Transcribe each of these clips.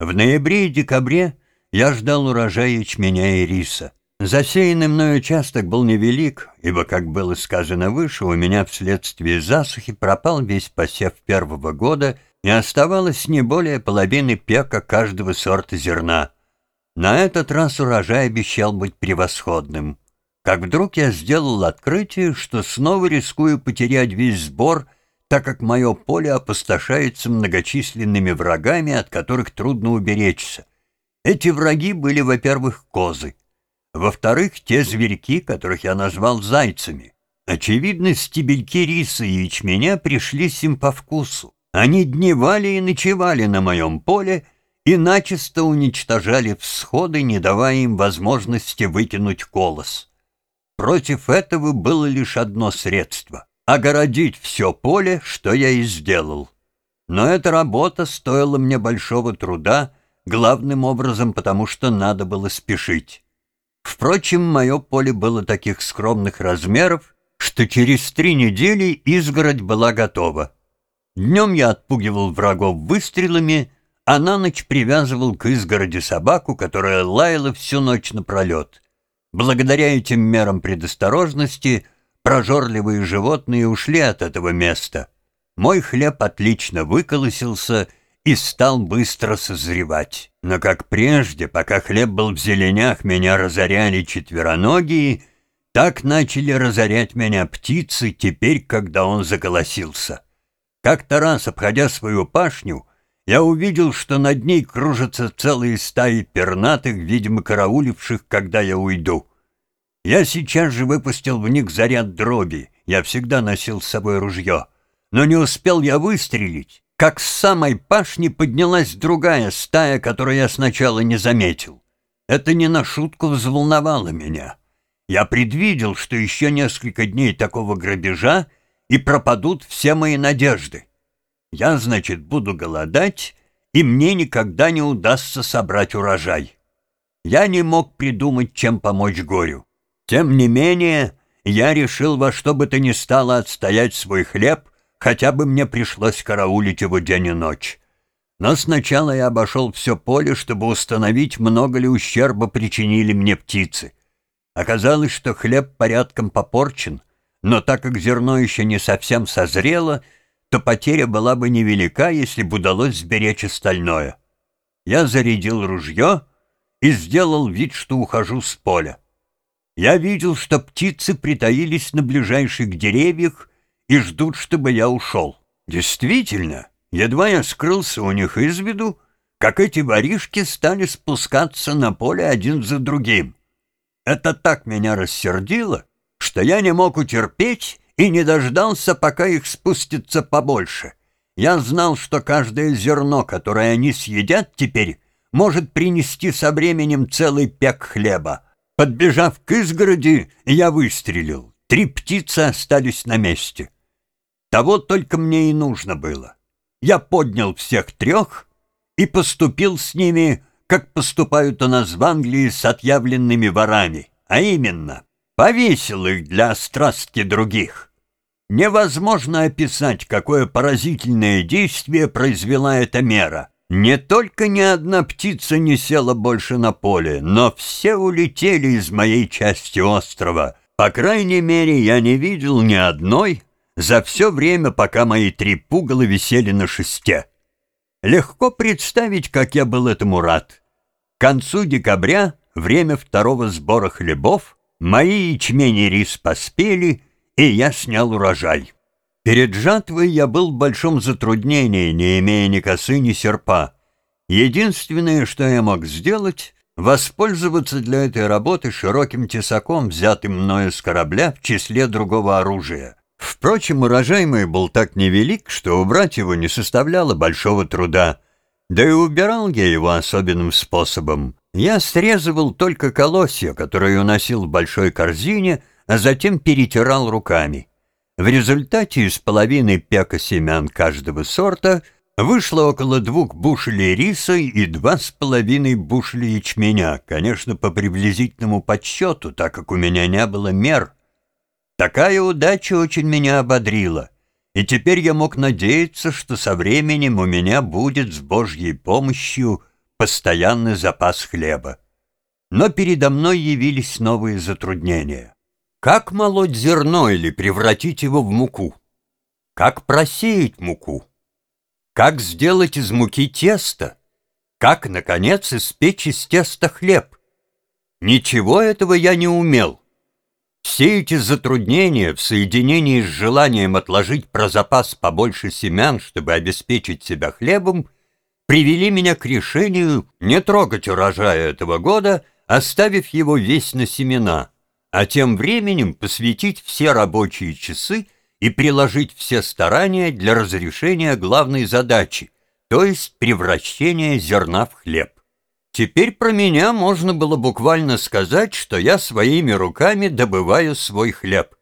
В ноябре и декабре я ждал урожая ячменя и риса. Засеянный мной участок был невелик, ибо, как было сказано выше, у меня вследствие засухи пропал весь посев первого года и оставалось не более половины пека каждого сорта зерна. На этот раз урожай обещал быть превосходным. Как вдруг я сделал открытие, что снова рискую потерять весь сбор, так как мое поле опустошается многочисленными врагами, от которых трудно уберечься. Эти враги были, во-первых, козы. Во-вторых, те зверьки, которых я назвал зайцами. Очевидно, стебельки риса и ячменя пришлись им по вкусу. Они дневали и ночевали на моем поле и начисто уничтожали всходы, не давая им возможности выкинуть колос. Против этого было лишь одно средство — огородить все поле, что я и сделал. Но эта работа стоила мне большого труда, главным образом потому, что надо было спешить. Впрочем, мое поле было таких скромных размеров, что через три недели изгородь была готова. Днем я отпугивал врагов выстрелами, а на ночь привязывал к изгороди собаку, которая лаяла всю ночь напролет. Благодаря этим мерам предосторожности прожорливые животные ушли от этого места. Мой хлеб отлично выколосился и стал быстро созревать. Но как прежде, пока хлеб был в зеленях, меня разоряли четвероногие, так начали разорять меня птицы теперь, когда он заколосился. Как-то раз, обходя свою пашню, я увидел, что над ней кружатся целые стаи пернатых, видимо, карауливших, когда я уйду. Я сейчас же выпустил в них заряд дроби, я всегда носил с собой ружье, но не успел я выстрелить, как с самой пашни поднялась другая стая, которую я сначала не заметил. Это не на шутку взволновало меня. Я предвидел, что еще несколько дней такого грабежа, и пропадут все мои надежды. Я, значит, буду голодать, и мне никогда не удастся собрать урожай. Я не мог придумать, чем помочь горю. Тем не менее, я решил во что бы то ни стало отстоять свой хлеб — хотя бы мне пришлось караулить его день и ночь. Но сначала я обошел все поле, чтобы установить, много ли ущерба причинили мне птицы. Оказалось, что хлеб порядком попорчен, но так как зерно еще не совсем созрело, то потеря была бы невелика, если бы удалось сберечь остальное. Я зарядил ружье и сделал вид, что ухожу с поля. Я видел, что птицы притаились на ближайших деревьях и ждут, чтобы я ушел. Действительно, едва я скрылся у них из виду, как эти воришки стали спускаться на поле один за другим. Это так меня рассердило, что я не мог утерпеть и не дождался, пока их спустится побольше. Я знал, что каждое зерно, которое они съедят теперь, может принести со временем целый пек хлеба. Подбежав к изгороди, я выстрелил. Три птицы остались на месте. Того только мне и нужно было. Я поднял всех трех и поступил с ними, как поступают у нас в Англии с отъявленными ворами, а именно, повесил их для страстки других. Невозможно описать, какое поразительное действие произвела эта мера. Не только ни одна птица не села больше на поле, но все улетели из моей части острова. По крайней мере, я не видел ни одной, за все время, пока мои три пугала висели на шесте. Легко представить, как я был этому рад. К концу декабря, время второго сбора хлебов, мои ячмень и рис поспели, и я снял урожай. Перед жатвой я был в большом затруднении, не имея ни косы, ни серпа. Единственное, что я мог сделать, воспользоваться для этой работы широким тесаком, взятым мною с корабля в числе другого оружия. Впрочем, урожай мой был так невелик, что убрать его не составляло большого труда. Да и убирал я его особенным способом. Я срезывал только колосья, которые уносил в большой корзине, а затем перетирал руками. В результате из половины пека семян каждого сорта вышло около двух бушелей риса и два с половиной бушелей ячменя, конечно, по приблизительному подсчету, так как у меня не было мер — Такая удача очень меня ободрила, и теперь я мог надеяться, что со временем у меня будет с Божьей помощью постоянный запас хлеба. Но передо мной явились новые затруднения. Как молоть зерно или превратить его в муку? Как просеять муку? Как сделать из муки тесто? Как, наконец, испечь из теста хлеб? Ничего этого я не умел. Все эти затруднения в соединении с желанием отложить про запас побольше семян, чтобы обеспечить себя хлебом, привели меня к решению не трогать урожая этого года, оставив его весь на семена, а тем временем посвятить все рабочие часы и приложить все старания для разрешения главной задачи, то есть превращения зерна в хлеб. Теперь про меня можно было буквально сказать, что я своими руками добываю свой хлеб.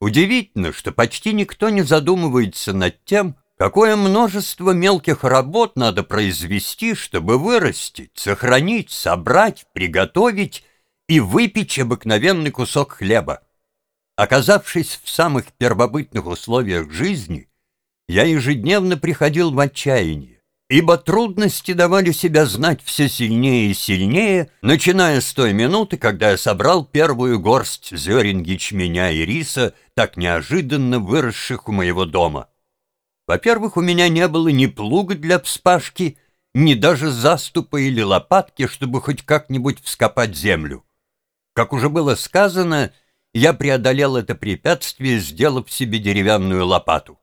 Удивительно, что почти никто не задумывается над тем, какое множество мелких работ надо произвести, чтобы вырастить, сохранить, собрать, приготовить и выпечь обыкновенный кусок хлеба. Оказавшись в самых первобытных условиях жизни, я ежедневно приходил в отчаяние ибо трудности давали себя знать все сильнее и сильнее, начиная с той минуты, когда я собрал первую горсть зерен ячменя и риса, так неожиданно выросших у моего дома. Во-первых, у меня не было ни плуга для вспашки, ни даже заступа или лопатки, чтобы хоть как-нибудь вскопать землю. Как уже было сказано, я преодолел это препятствие, сделав себе деревянную лопату.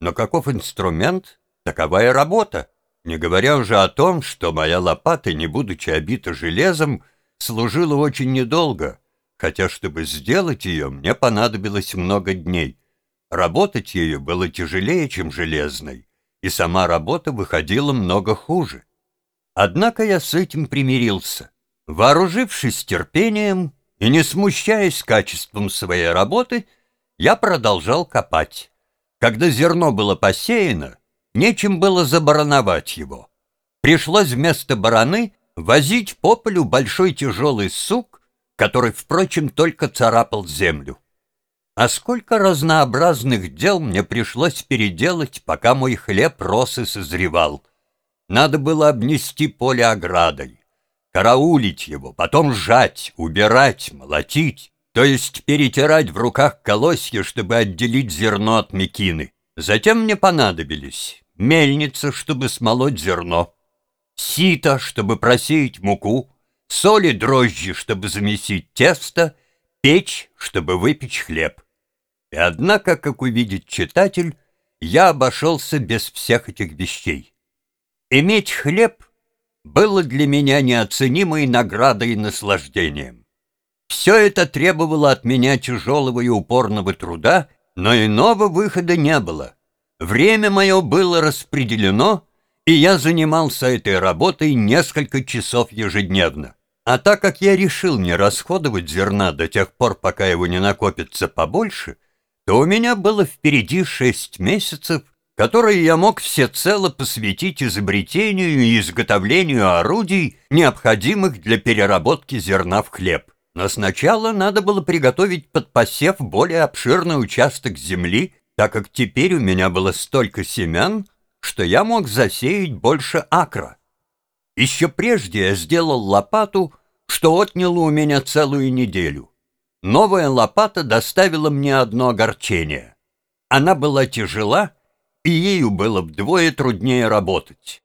Но каков инструмент, Таковая работа, не говоря уже о том, что моя лопата, не будучи обита железом, служила очень недолго, хотя, чтобы сделать ее, мне понадобилось много дней. Работать ею было тяжелее, чем железной, и сама работа выходила много хуже. Однако я с этим примирился. Вооружившись терпением и не смущаясь качеством своей работы, я продолжал копать. Когда зерно было посеяно, Нечем было забароновать его. Пришлось вместо бараны возить по полю большой тяжелый сук, который, впрочем, только царапал землю. А сколько разнообразных дел мне пришлось переделать, пока мой хлеб рос и созревал. Надо было обнести поле оградой, караулить его, потом сжать, убирать, молотить, то есть перетирать в руках колосья, чтобы отделить зерно от мекины. Затем мне понадобились мельница, чтобы смолоть зерно, сито, чтобы просеять муку, соли дрожжи, чтобы замесить тесто, печь, чтобы выпечь хлеб. И однако, как увидит читатель, я обошелся без всех этих вещей. Иметь хлеб было для меня неоценимой наградой и наслаждением. Все это требовало от меня тяжелого и упорного труда, но иного выхода не было — Время мое было распределено, и я занимался этой работой несколько часов ежедневно. А так как я решил не расходовать зерна до тех пор, пока его не накопится побольше, то у меня было впереди шесть месяцев, которые я мог всецело посвятить изобретению и изготовлению орудий, необходимых для переработки зерна в хлеб. Но сначала надо было приготовить под посев более обширный участок земли, так как теперь у меня было столько семян, что я мог засеять больше акра. Еще прежде я сделал лопату, что отняло у меня целую неделю. Новая лопата доставила мне одно огорчение. Она была тяжела, и ею было вдвое труднее работать.